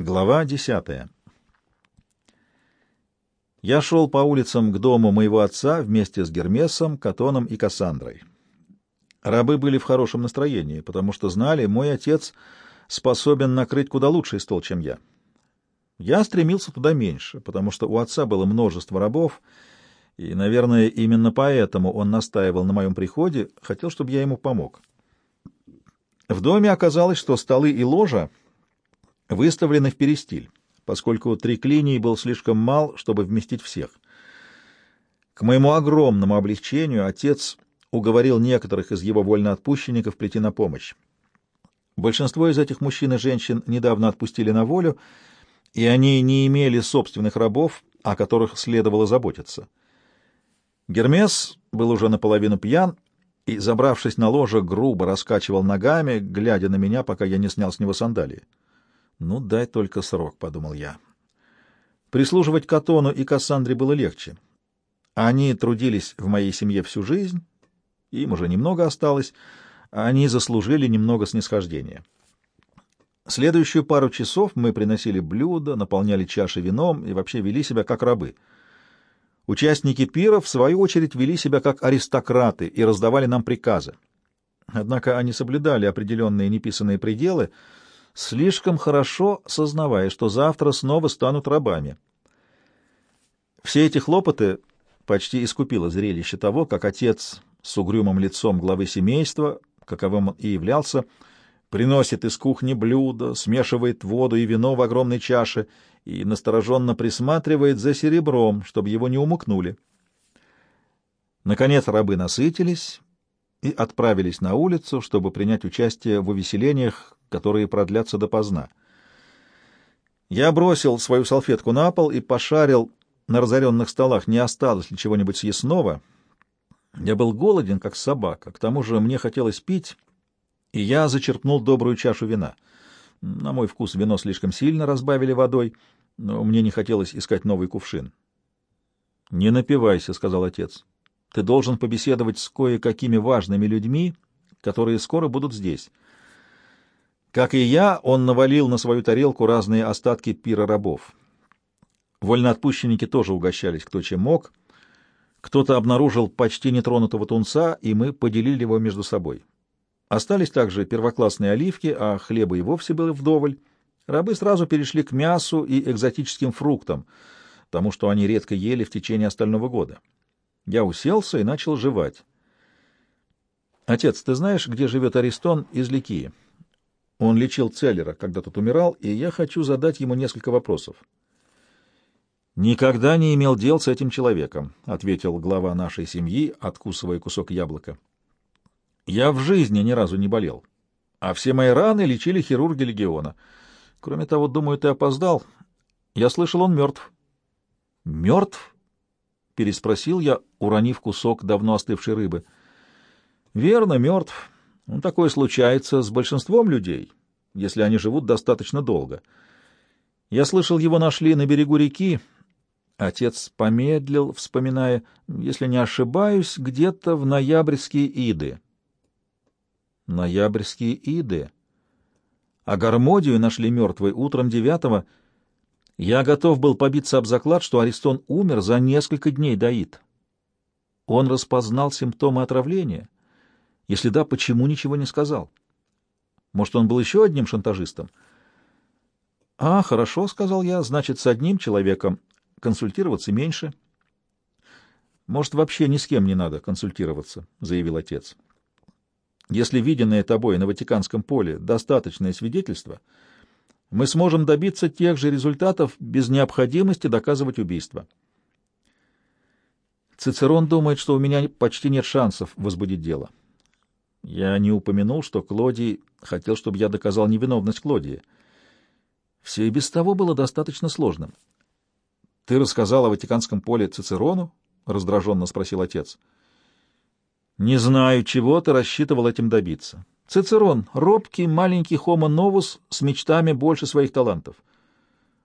Глава десятая. Я шел по улицам к дому моего отца вместе с Гермесом, Катоном и Кассандрой. Рабы были в хорошем настроении, потому что знали, мой отец способен накрыть куда лучший стол, чем я. Я стремился туда меньше, потому что у отца было множество рабов, и, наверное, именно поэтому он настаивал на моем приходе, хотел, чтобы я ему помог. В доме оказалось, что столы и ложа выставлены в перестиль, поскольку триклиний был слишком мал, чтобы вместить всех. К моему огромному облегчению отец уговорил некоторых из его вольноотпущенников прийти на помощь. Большинство из этих мужчин и женщин недавно отпустили на волю, и они не имели собственных рабов, о которых следовало заботиться. Гермес был уже наполовину пьян и, забравшись на ложе, грубо раскачивал ногами, глядя на меня, пока я не снял с него сандалии. «Ну, дай только срок», — подумал я. Прислуживать Катону и Кассандре было легче. Они трудились в моей семье всю жизнь, им уже немного осталось, а они заслужили немного снисхождения. Следующую пару часов мы приносили блюда, наполняли чаши вином и вообще вели себя как рабы. Участники пира, в свою очередь, вели себя как аристократы и раздавали нам приказы. Однако они соблюдали определенные неписанные пределы — слишком хорошо сознавая, что завтра снова станут рабами. Все эти хлопоты почти искупило зрелище того, как отец с угрюмым лицом главы семейства, каковым он и являлся, приносит из кухни блюдо, смешивает воду и вино в огромной чаше и настороженно присматривает за серебром, чтобы его не умукнули. Наконец рабы насытились и отправились на улицу, чтобы принять участие в увеселениях, которые продлятся допоздна. Я бросил свою салфетку на пол и пошарил на разоренных столах, не осталось ли чего-нибудь съестного. Я был голоден, как собака, к тому же мне хотелось пить, и я зачерпнул добрую чашу вина. На мой вкус вино слишком сильно разбавили водой, но мне не хотелось искать новый кувшин. — Не напивайся, — сказал отец. — Ты должен побеседовать с кое-какими важными людьми, которые скоро будут здесь. Как и я, он навалил на свою тарелку разные остатки пира рабов. Вольноотпущенники тоже угощались кто чем мог. Кто-то обнаружил почти нетронутого тунца, и мы поделили его между собой. Остались также первоклассные оливки, а хлеба и вовсе было вдоволь. Рабы сразу перешли к мясу и экзотическим фруктам, тому, что они редко ели в течение остального года. Я уселся и начал жевать. «Отец, ты знаешь, где живет Аристон из Ликии?» Он лечил Целлера, когда тот умирал, и я хочу задать ему несколько вопросов. «Никогда не имел дел с этим человеком», — ответил глава нашей семьи, откусывая кусок яблока. «Я в жизни ни разу не болел, а все мои раны лечили хирурги легиона. Кроме того, думаю, ты опоздал. Я слышал, он мертв». «Мертв?» — переспросил я, уронив кусок давно остывшей рыбы. «Верно, мертв. Ну, такое случается с большинством людей, если они живут достаточно долго. Я слышал, его нашли на берегу реки. Отец помедлил, вспоминая, если не ошибаюсь, где-то в ноябрьские иды. Ноябрьские иды. А Гармодию нашли мертвой утром девятого. Я готов был побиться об заклад, что Аристон умер за несколько дней до ид. Он распознал симптомы отравления — если да, почему ничего не сказал? Может, он был еще одним шантажистом? — А, хорошо, — сказал я, — значит, с одним человеком консультироваться меньше. — Может, вообще ни с кем не надо консультироваться, — заявил отец. — Если виденное тобой на Ватиканском поле достаточное свидетельство, мы сможем добиться тех же результатов без необходимости доказывать убийство. Цицерон думает, что у меня почти нет шансов возбудить дело. — я не упомянул, что Клодий хотел, чтобы я доказал невиновность Клодии. Все и без того было достаточно сложным. — Ты рассказал о Ватиканском поле Цицерону? — раздраженно спросил отец. — Не знаю, чего ты рассчитывал этим добиться. Цицерон — робкий маленький хомо новус с мечтами больше своих талантов.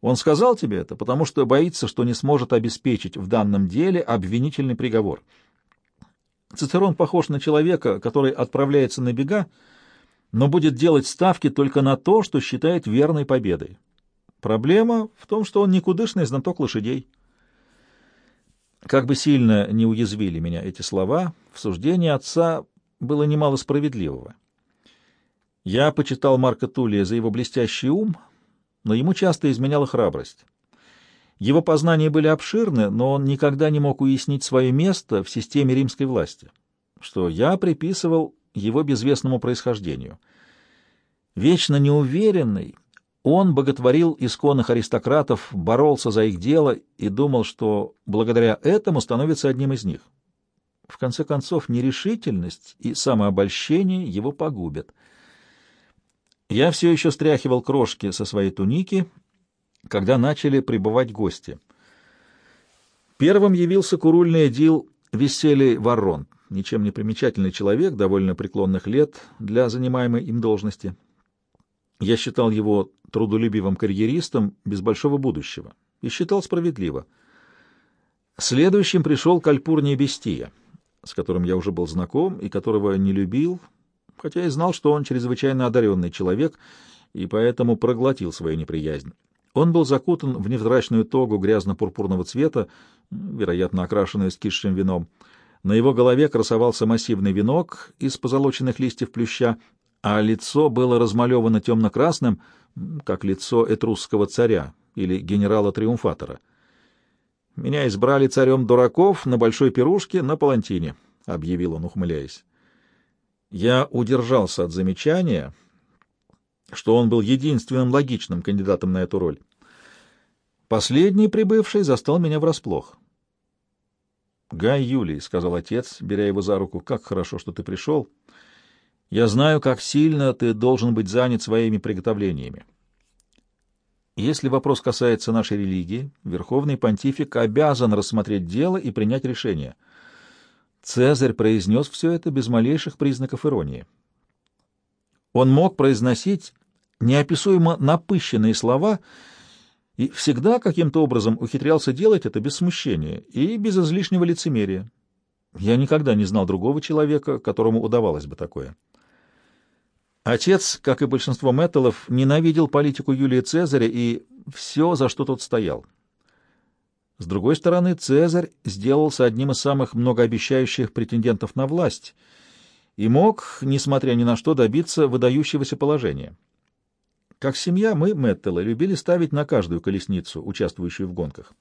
Он сказал тебе это, потому что боится, что не сможет обеспечить в данном деле обвинительный приговор — Цицерон похож на человека, который отправляется на бега, но будет делать ставки только на то, что считает верной победой. Проблема в том, что он никудышный знаток лошадей. Как бы сильно не уязвили меня эти слова, в суждении отца было немало справедливого. Я почитал Марка Тулия за его блестящий ум, но ему часто изменяла храбрость. Его познания были обширны, но он никогда не мог уяснить свое место в системе римской власти, что я приписывал его безвестному происхождению. Вечно неуверенный, он боготворил исконных аристократов, боролся за их дело и думал, что благодаря этому становится одним из них. В конце концов, нерешительность и самообольщение его погубят. Я все еще стряхивал крошки со своей туники, когда начали прибывать гости. Первым явился курульный эдил Веселий Ворон, ничем не примечательный человек, довольно преклонных лет для занимаемой им должности. Я считал его трудолюбивым карьеристом без большого будущего и считал справедливо. Следующим пришел Кальпурния Бестия, с которым я уже был знаком и которого не любил, хотя и знал, что он чрезвычайно одаренный человек и поэтому проглотил свою неприязнь. Он был закутан в невзрачную тогу грязно-пурпурного цвета, вероятно, окрашенную скисшим вином. На его голове красовался массивный венок из позолоченных листьев плюща, а лицо было размалевано темно-красным, как лицо этрусского царя или генерала-триумфатора. «Меня избрали царем дураков на большой пирушке на Палантине», — объявил он, ухмыляясь. Я удержался от замечания, что он был единственным логичным кандидатом на эту роль. Последний прибывший застал меня врасплох. «Гай Юлий», — сказал отец, беря его за руку, — «как хорошо, что ты пришел». Я знаю, как сильно ты должен быть занят своими приготовлениями. Если вопрос касается нашей религии, Верховный Понтифик обязан рассмотреть дело и принять решение. Цезарь произнес все это без малейших признаков иронии. Он мог произносить неописуемо напыщенные слова и всегда каким-то образом ухитрялся делать это без смущения и без излишнего лицемерия. Я никогда не знал другого человека, которому удавалось бы такое. Отец, как и большинство Мэттелов, ненавидел политику Юлия Цезаря и все, за что тот стоял. С другой стороны, Цезарь сделался одним из самых многообещающих претендентов на власть и мог, несмотря ни на что, добиться выдающегося положения. Как семья мы, Мэттелы, любили ставить на каждую колесницу, участвующую в гонках.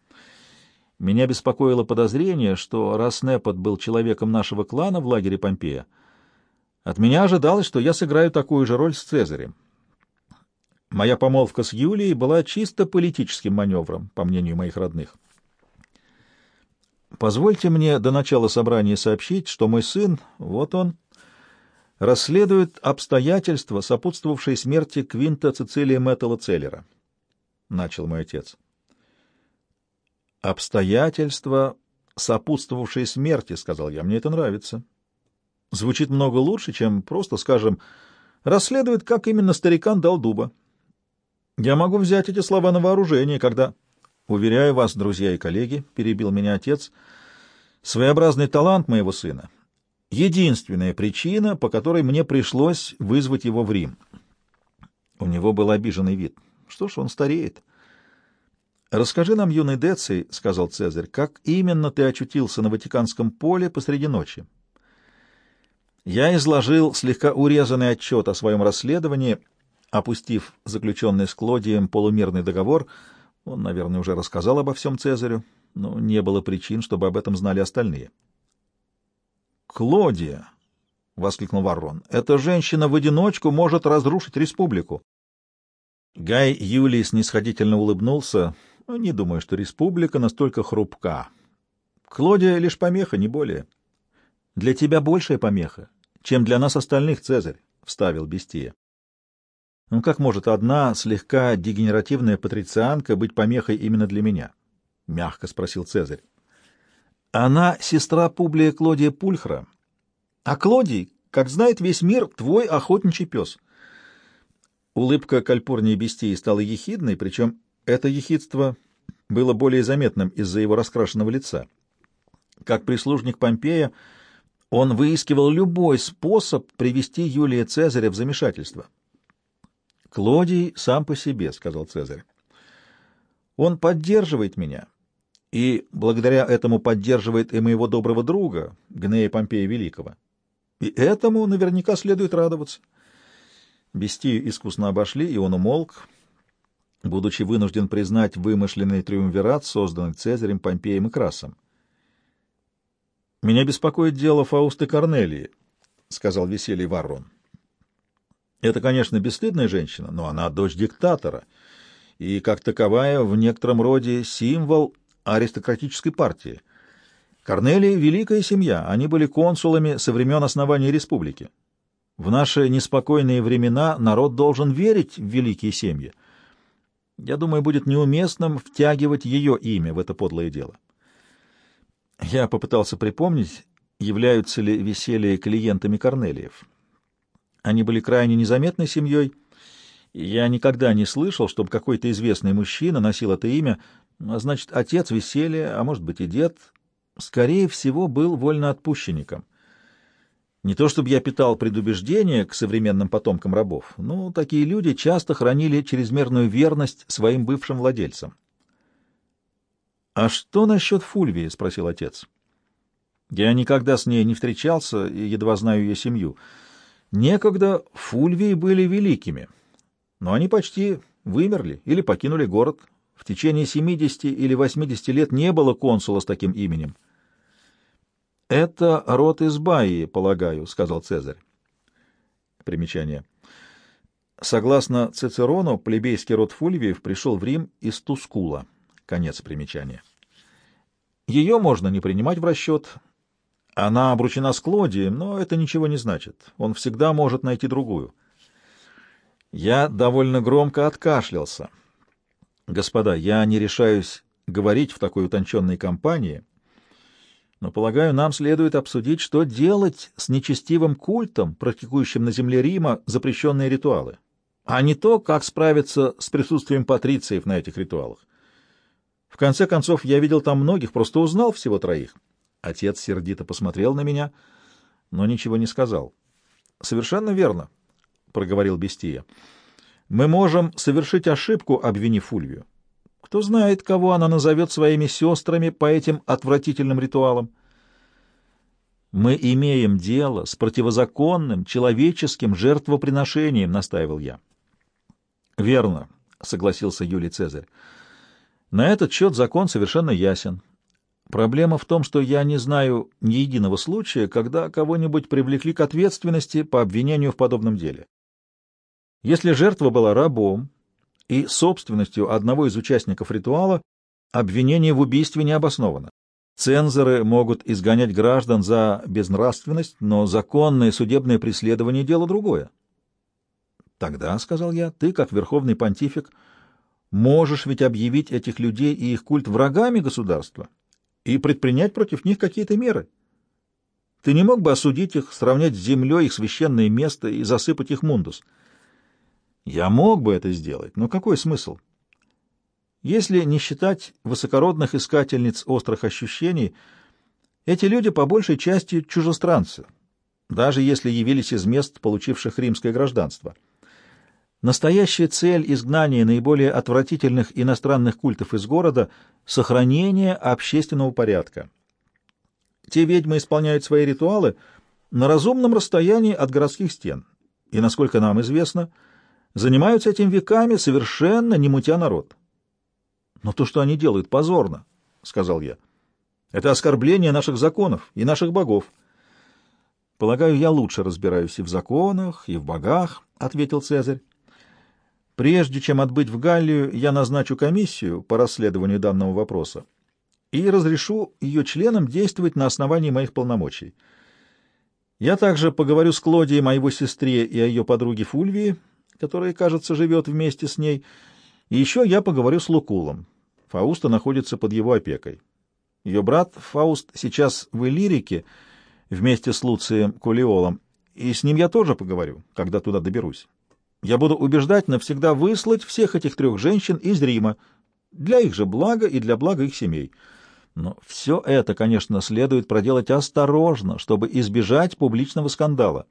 Меня беспокоило подозрение, что раз Непот был человеком нашего клана в лагере Помпея, от меня ожидалось, что я сыграю такую же роль с Цезарем. Моя помолвка с Юлией была чисто политическим маневром, по мнению моих родных. Позвольте мне до начала собрания сообщить, что мой сын, вот он, расследует обстоятельства, сопутствовавшие смерти Квинта Цицилия Мэттела Целлера. Начал мой отец. Обстоятельства, сопутствовавшие смерти, сказал я, мне это нравится звучит много лучше, чем просто, скажем, расследует, как именно старикан дал дуба. Я могу взять эти слова на вооружение, когда... Уверяю вас, друзья и коллеги, — перебил меня отец, — своеобразный талант моего сына — единственная причина, по которой мне пришлось вызвать его в Рим. У него был обиженный вид. Что ж, он стареет. «Расскажи нам, юный Деций, — сказал Цезарь, — как именно ты очутился на Ватиканском поле посреди ночи?» Я изложил слегка урезанный отчет о своем расследовании, опустив заключенный с Клодием полумерный договор. Он, наверное, уже рассказал обо всем Цезарю, но не было причин, чтобы об этом знали остальные. «Клодия!» — воскликнул Варрон. «Эта женщина в одиночку может разрушить республику». Гай Юлий снисходительно улыбнулся. «Не думаю, что республика настолько хрупка. Клодия — лишь помеха, не более». «Для тебя большая помеха чем для нас остальных, Цезарь, — вставил Бестия. Ну как может одна слегка дегенеративная патрицианка быть помехой именно для меня? — мягко спросил Цезарь. Она сестра Публия Клодия Пульхра, а Клодий, как знает весь мир, твой охотничий пес. Улыбка Кальпурнии Бестии стала ехидной, причем это ехидство было более заметным из-за его раскрашенного лица. Как прислужник Помпея, он выискивал любой способ привести Юлия Цезаря в замешательство. «Клодий сам по себе», — сказал Цезарь. Он поддерживает меня, и благодаря этому поддерживает и моего доброго друга, Гнея Помпея Великого. И этому наверняка следует радоваться. Бестию искусно обошли, и он умолк, будучи вынужден признать вымышленный триумвират, созданный Цезарем, Помпеем и Красом. «Меня беспокоит дело Фаусты Корнелии», — сказал веселье Варрон. «Это, конечно, бесстыдная женщина, но она дочь диктатора, и, как таковая, в некотором роде символ аристократической партии. Корнелия — великая семья, они были консулами со времен основания республики. В наши неспокойные времена народ должен верить в великие семьи. Я думаю, будет неуместным втягивать ее имя в это подлое дело. Я попытался припомнить, являются ли веселье клиентами Корнелиев. Они были крайне незаметной семьей, я никогда не слышал, чтобы какой-то известный мужчина носил это имя, а значит, отец веселья, а может быть и дед, скорее всего, был вольноотпущенником. Не то чтобы я питал предубеждение к современным потомкам рабов, но такие люди часто хранили чрезмерную верность своим бывшим владельцам. «А что насчет Фульвии?» — спросил отец. «Я никогда с ней не встречался и едва знаю ее семью. Некогда Фульвии были великими, но они почти вымерли или покинули город. В течение 70 или 80 лет не было консула с таким именем». «Это род из Баи, полагаю», — сказал Цезарь. Примечание. Согласно Цицерону, плебейский род Фульвиев пришел в Рим из Тускула. Конец примечания. Ее можно не принимать в расчет. Она обручена с Клодием, но это ничего не значит. Он всегда может найти другую. Я довольно громко откашлялся. Господа, я не решаюсь говорить в такой утонченной компании, но, полагаю, нам следует обсудить, что делать с нечестивым культом, практикующим на земле Рима запрещенные ритуалы, а не то, как справиться с присутствием патрициев на этих ритуалах. В конце концов, я видел там многих, просто узнал всего троих. Отец сердито посмотрел на меня, но ничего не сказал. — Совершенно верно, — проговорил Бестия. — Мы можем совершить ошибку, обвинив Фульвию. Кто знает, кого она назовет своими сестрами по этим отвратительным ритуалам. «Мы имеем дело с противозаконным человеческим жертвоприношением», — настаивал я. «Верно», — согласился Юлий Цезарь. «На этот счет закон совершенно ясен. Проблема в том, что я не знаю ни единого случая, когда кого-нибудь привлекли к ответственности по обвинению в подобном деле. Если жертва была рабом, и собственностью одного из участников ритуала обвинение в убийстве не обосновано. Цензоры могут изгонять граждан за безнравственность, но законное судебное преследование — дело другое. Тогда, — сказал я, — ты, как верховный понтифик, можешь ведь объявить этих людей и их культ врагами государства и предпринять против них какие-то меры. Ты не мог бы осудить их, сравнять с землей их священное место и засыпать их мундус — я мог бы это сделать, но какой смысл? Если не считать высокородных искательниц острых ощущений, эти люди по большей части чужестранцы, даже если явились из мест, получивших римское гражданство. Настоящая цель изгнания наиболее отвратительных иностранных культов из города — сохранение общественного порядка. Те ведьмы исполняют свои ритуалы на разумном расстоянии от городских стен, и, насколько нам известно, — занимаются этим веками, совершенно не мутя народ. Но то, что они делают, позорно, — сказал я. Это оскорбление наших законов и наших богов. Полагаю, я лучше разбираюсь и в законах, и в богах, — ответил Цезарь. Прежде чем отбыть в Галлию, я назначу комиссию по расследованию данного вопроса и разрешу ее членам действовать на основании моих полномочий. Я также поговорю с Клодией, моего сестре и о ее подруге Фульвии, которая, кажется, живет вместе с ней. И еще я поговорю с Лукулом. Фауста находится под его опекой. Ее брат Фауст сейчас в Иллирике вместе с Луцием Кулиолом, и с ним я тоже поговорю, когда туда доберусь. Я буду убеждать навсегда выслать всех этих трех женщин из Рима, для их же блага и для блага их семей. Но все это, конечно, следует проделать осторожно, чтобы избежать публичного скандала.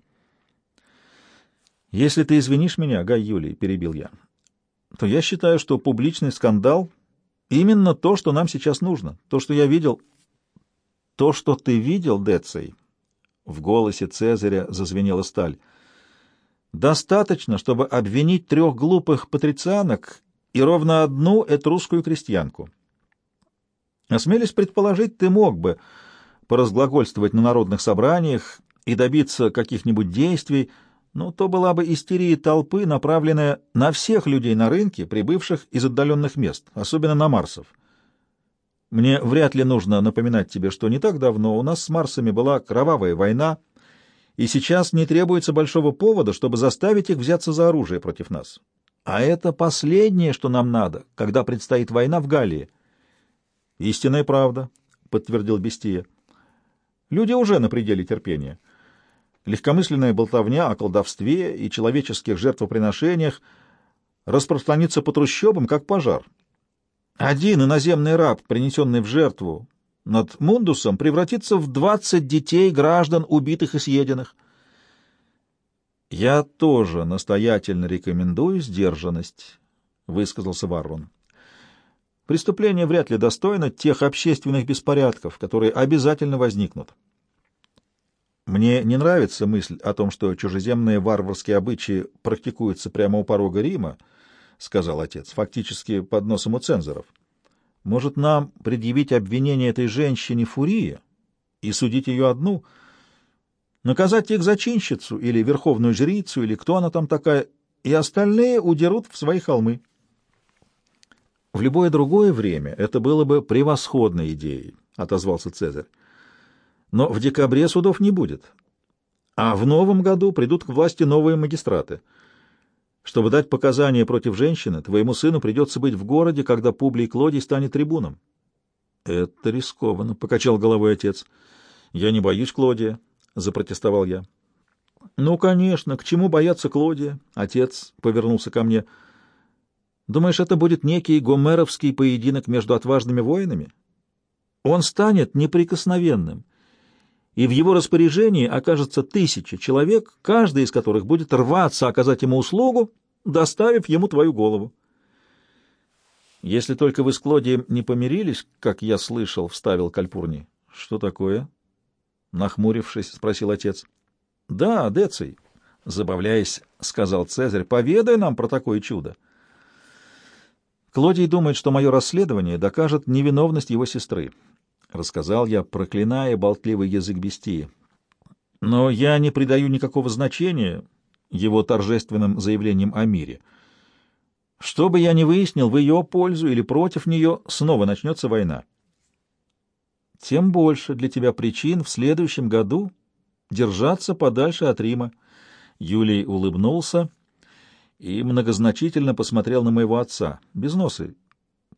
«Если ты извинишь меня, Гай Юлий, — перебил я, — то я считаю, что публичный скандал Именно то, что нам сейчас нужно. То, что я видел... То, что ты видел, Деций, в голосе Цезаря зазвенела сталь. Достаточно, чтобы обвинить трех глупых патрицианок и ровно одну этрусскую крестьянку. Осмелись предположить, ты мог бы поразглагольствовать на народных собраниях и добиться каких-нибудь действий, но то была бы истерия толпы, направленная на всех людей на рынке, прибывших из отдаленных мест, особенно на Марсов. Мне вряд ли нужно напоминать тебе, что не так давно у нас с Марсами была кровавая война, и сейчас не требуется большого повода, чтобы заставить их взяться за оружие против нас. А это последнее, что нам надо, когда предстоит война в Галлии. — Истинная правда, — подтвердил Бестия. — Люди уже на пределе терпения. Легкомысленная болтовня о колдовстве и человеческих жертвоприношениях распространится по трущобам, как пожар. Один иноземный раб, принесенный в жертву над Мундусом, превратится в двадцать детей граждан, убитых и съеденных. «Я тоже настоятельно рекомендую сдержанность», — высказался Варрон. «Преступление вряд ли достойно тех общественных беспорядков, которые обязательно возникнут». Мне не нравится мысль о том, что чужеземные варварские обычаи практикуются прямо у порога Рима, — сказал отец, — фактически под носом у цензоров. Может, нам предъявить обвинение этой женщине Фурии и судить ее одну, наказать их зачинщицу или верховную жрицу, или кто она там такая, и остальные удерут в свои холмы. В любое другое время это было бы превосходной идеей, — отозвался Цезарь. Но в декабре судов не будет. А в новом году придут к власти новые магистраты. Чтобы дать показания против женщины, твоему сыну придется быть в городе, когда Публий Клодий станет трибуном. — Это рискованно, — покачал головой отец. — Я не боюсь Клодия, — запротестовал я. — Ну, конечно, к чему бояться Клодия? — отец повернулся ко мне. — Думаешь, это будет некий гомеровский поединок между отважными воинами? Он станет неприкосновенным и в его распоряжении окажется тысяча человек, каждый из которых будет рваться оказать ему услугу, доставив ему твою голову. Если только вы с Клодием не помирились, как я слышал, — вставил Кальпурни. — Что такое? — нахмурившись, спросил отец. — Да, Деций, — забавляясь, сказал Цезарь, — поведай нам про такое чудо. Клодий думает, что мое расследование докажет невиновность его сестры. — рассказал я, проклиная болтливый язык бестии. «Но я не придаю никакого значения его торжественным заявлениям о мире. Что бы я ни выяснил в ее пользу или против нее, снова начнется война. Тем больше для тебя причин в следующем году держаться подальше от Рима». Юлий улыбнулся и многозначительно посмотрел на моего отца. Без носа.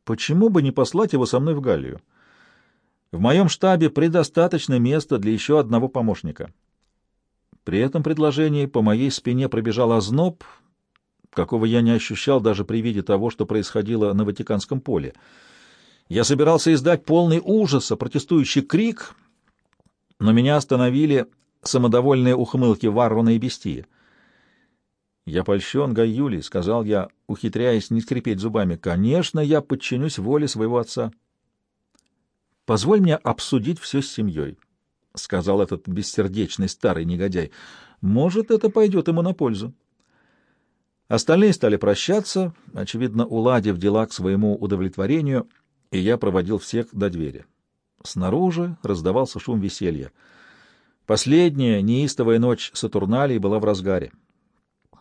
Почему бы не послать его со мной в Галлию? В моем штабе предостаточно места для еще одного помощника. При этом предложении по моей спине пробежал озноб, какого я не ощущал даже при виде того, что происходило на Ватиканском поле. Я собирался издать полный ужаса протестующий крик, но меня остановили самодовольные ухмылки Варрона и Бестия. «Я польщен, Гай Юлий», — сказал я, ухитряясь не скрипеть зубами. «Конечно, я подчинюсь воле своего отца». Позволь мне обсудить все с семьей, — сказал этот бессердечный старый негодяй. Может, это пойдет ему на пользу. Остальные стали прощаться, очевидно, уладив дела к своему удовлетворению, и я проводил всех до двери. Снаружи раздавался шум веселья. Последняя неистовая ночь Сатурналии была в разгаре.